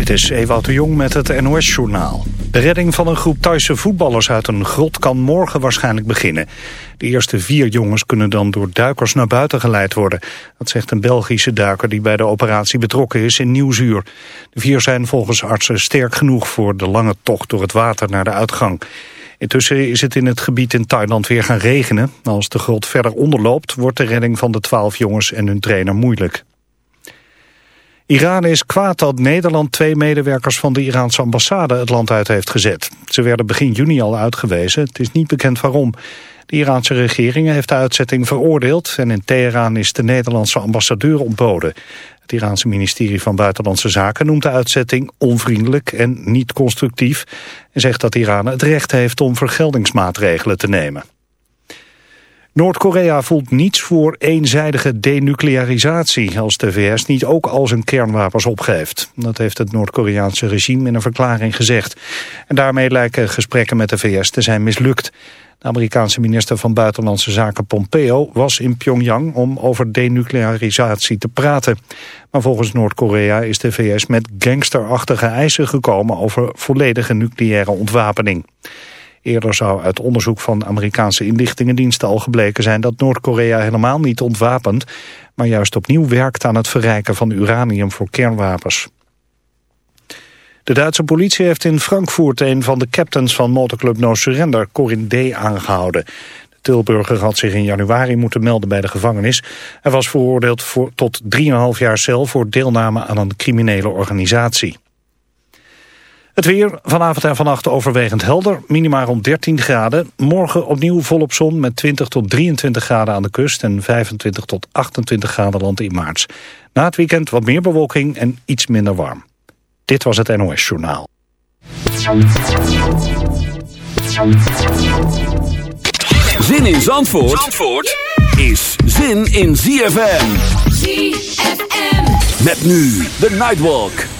Dit is Ewout de Jong met het NOS-journaal. De redding van een groep Thaise voetballers uit een grot kan morgen waarschijnlijk beginnen. De eerste vier jongens kunnen dan door duikers naar buiten geleid worden. Dat zegt een Belgische duiker die bij de operatie betrokken is in Nieuwzuur. De vier zijn volgens artsen sterk genoeg voor de lange tocht door het water naar de uitgang. Intussen is het in het gebied in Thailand weer gaan regenen. Als de grot verder onderloopt, wordt de redding van de twaalf jongens en hun trainer moeilijk. Iran is kwaad dat Nederland twee medewerkers van de Iraanse ambassade het land uit heeft gezet. Ze werden begin juni al uitgewezen. Het is niet bekend waarom. De Iraanse regering heeft de uitzetting veroordeeld en in Teheran is de Nederlandse ambassadeur ontboden. Het Iraanse ministerie van Buitenlandse Zaken noemt de uitzetting onvriendelijk en niet constructief en zegt dat Iran het recht heeft om vergeldingsmaatregelen te nemen. Noord-Korea voelt niets voor eenzijdige denuclearisatie als de VS niet ook al zijn kernwapens opgeeft. Dat heeft het Noord-Koreaanse regime in een verklaring gezegd. En daarmee lijken gesprekken met de VS te zijn mislukt. De Amerikaanse minister van Buitenlandse Zaken Pompeo was in Pyongyang om over denuclearisatie te praten. Maar volgens Noord-Korea is de VS met gangsterachtige eisen gekomen over volledige nucleaire ontwapening. Eerder zou uit onderzoek van Amerikaanse inlichtingendiensten al gebleken zijn dat Noord-Korea helemaal niet ontwapent, maar juist opnieuw werkt aan het verrijken van uranium voor kernwapens. De Duitse politie heeft in Frankfurt een van de captains van motorclub No Surrender, Corin D., aangehouden. De Tilburger had zich in januari moeten melden bij de gevangenis. Hij was veroordeeld tot 3,5 jaar cel voor deelname aan een criminele organisatie. Het weer vanavond en vannacht overwegend helder. Minimaal rond 13 graden. Morgen opnieuw volop zon met 20 tot 23 graden aan de kust... en 25 tot 28 graden land in maart. Na het weekend wat meer bewolking en iets minder warm. Dit was het NOS Journaal. Zin in Zandvoort, Zandvoort is zin in ZFM. ZFM. Met nu de Nightwalk.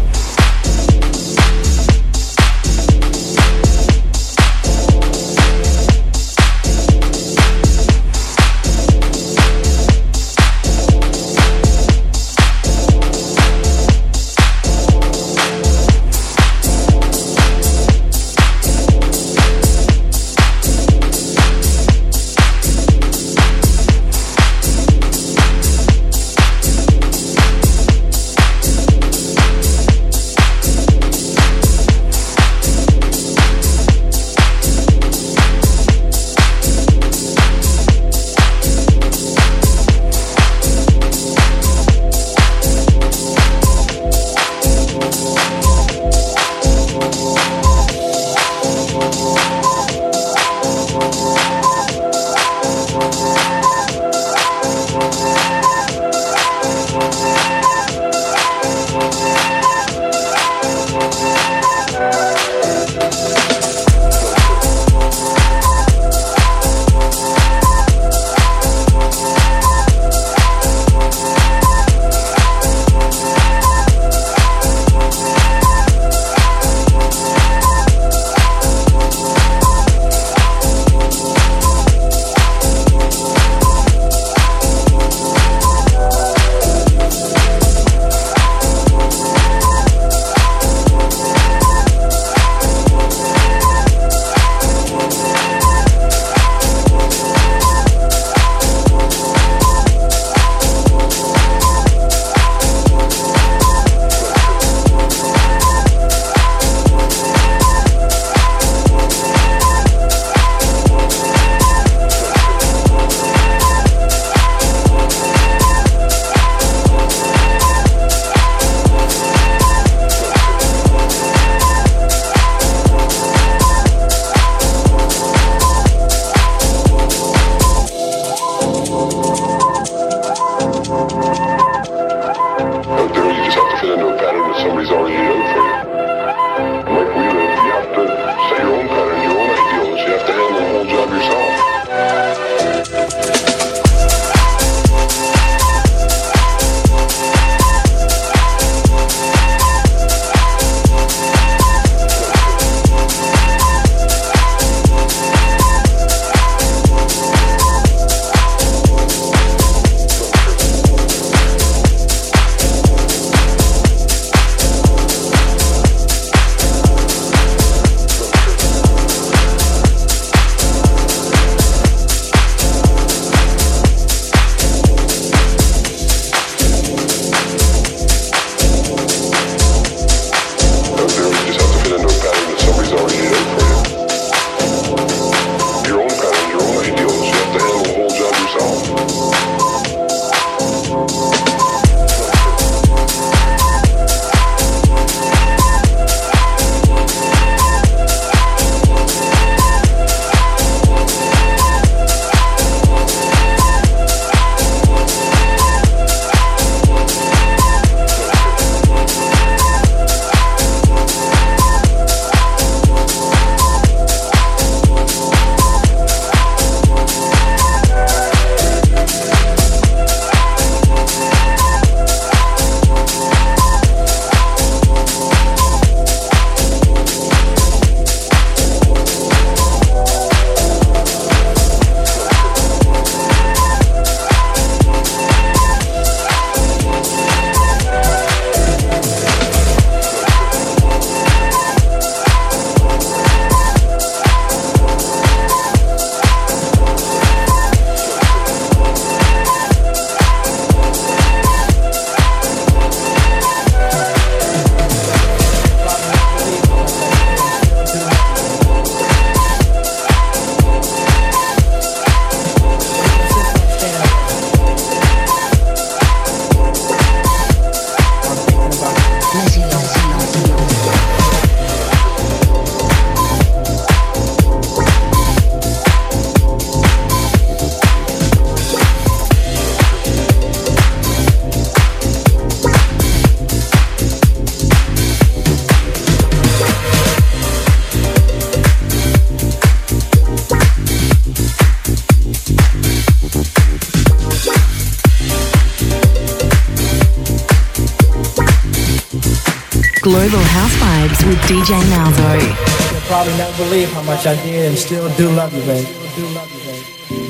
Global House Vibes with DJ Malzo. You'll probably never believe how much I did and still do love you, babe.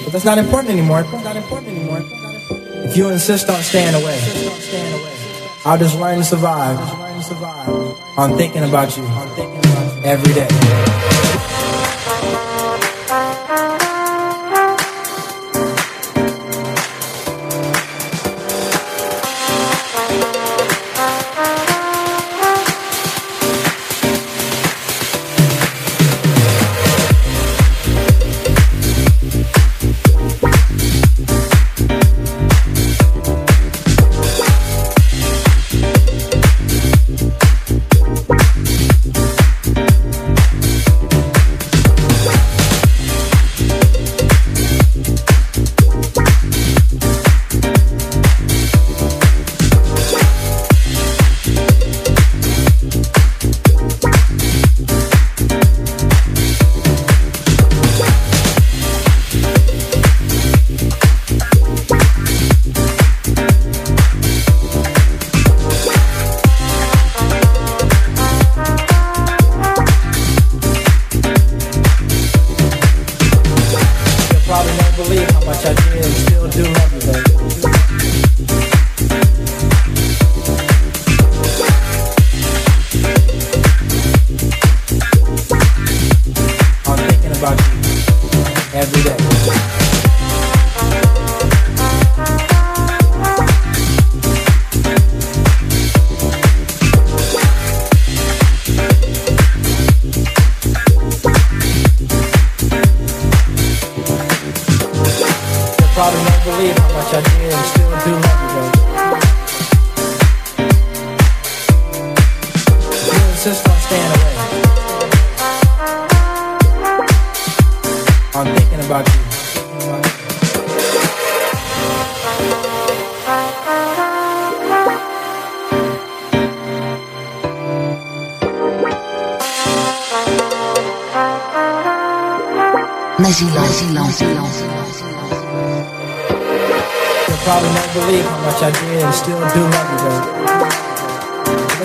But that's not important anymore. Not important anymore. If you insist on staying away, I'll just learn to survive on thinking about you every day.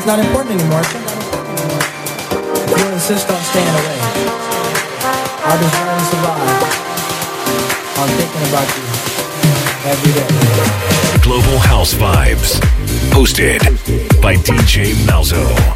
Not important anymore. If you insist on staying away, I'll just learn to survive I'm thinking about you every day. Global House Vibes, hosted by DJ Malzo.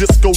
disco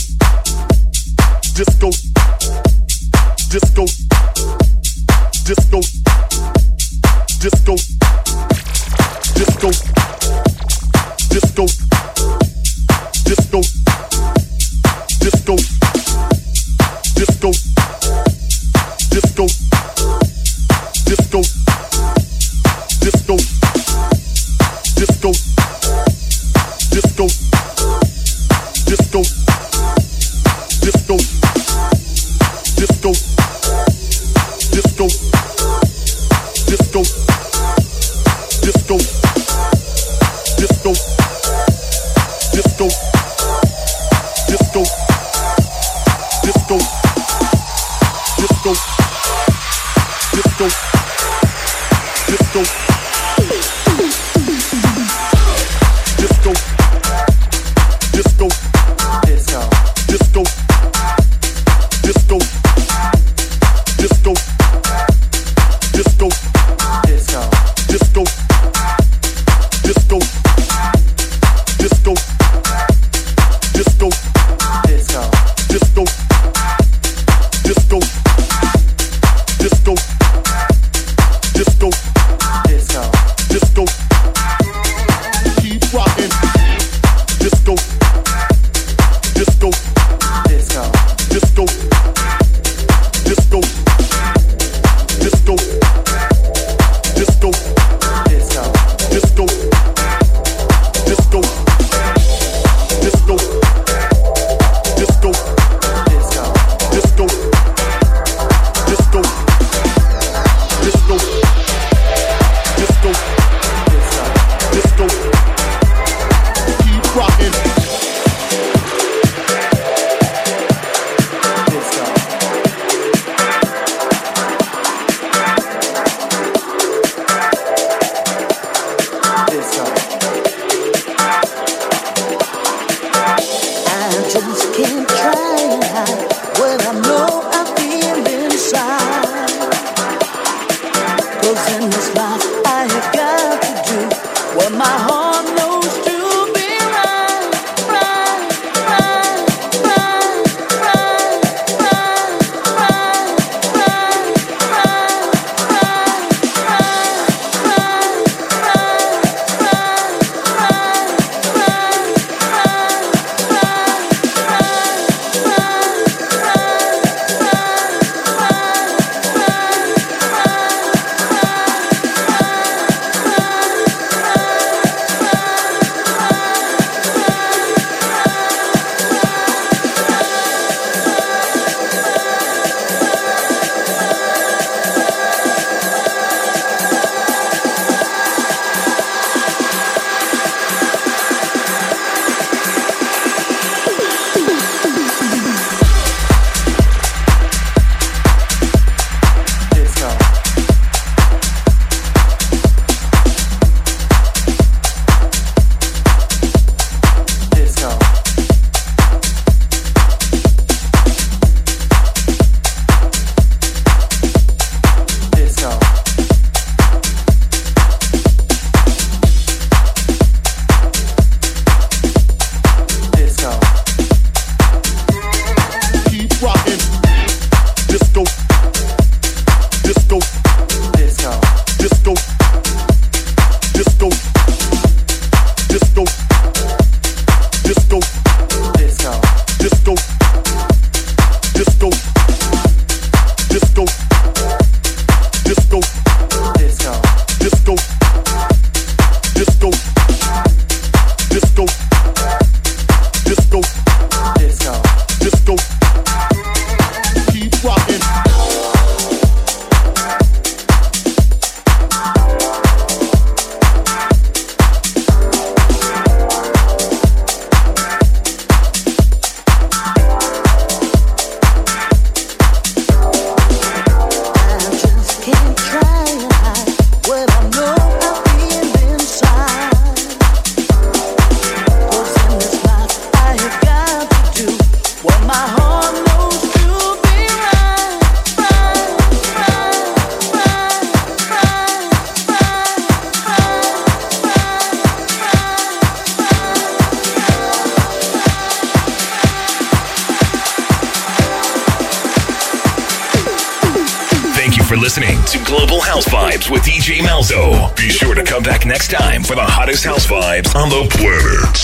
Global House Vibes with DJ Malzo. Be sure to come back next time for the hottest house vibes on the planet.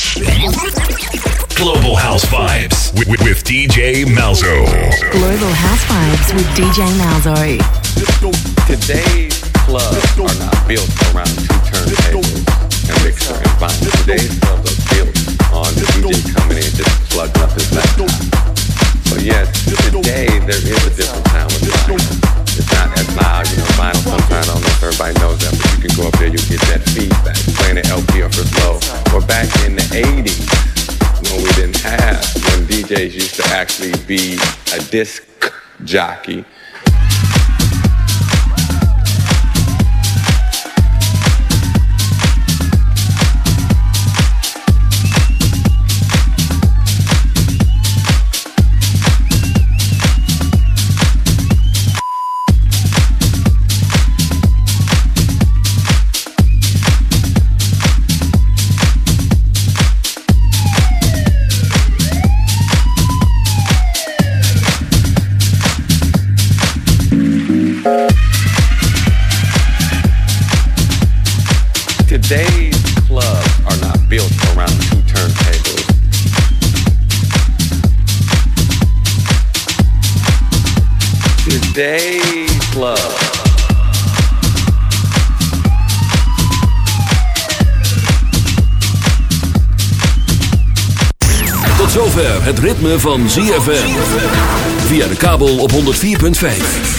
Global House Vibes with, with, with DJ Malzo. Global House Vibes with DJ Malzo. Today's clubs are not built around two turntables and mixer and vinyl. Today's clubs are built on the DJ coming in just plugging up his laptop. But yet, today there is a different sound with vinyl. Not as loud, you know, vinyl sometimes, I don't know if everybody knows that, but you can go up there, you get that feedback, playing the LP up as low. Or back in the 80s, when we didn't have, when DJs used to actually be a disc jockey, Today's clubs are not built around two turntables. Today's club. Tot zover het ritme van ZFM. Via de kabel op 104.5.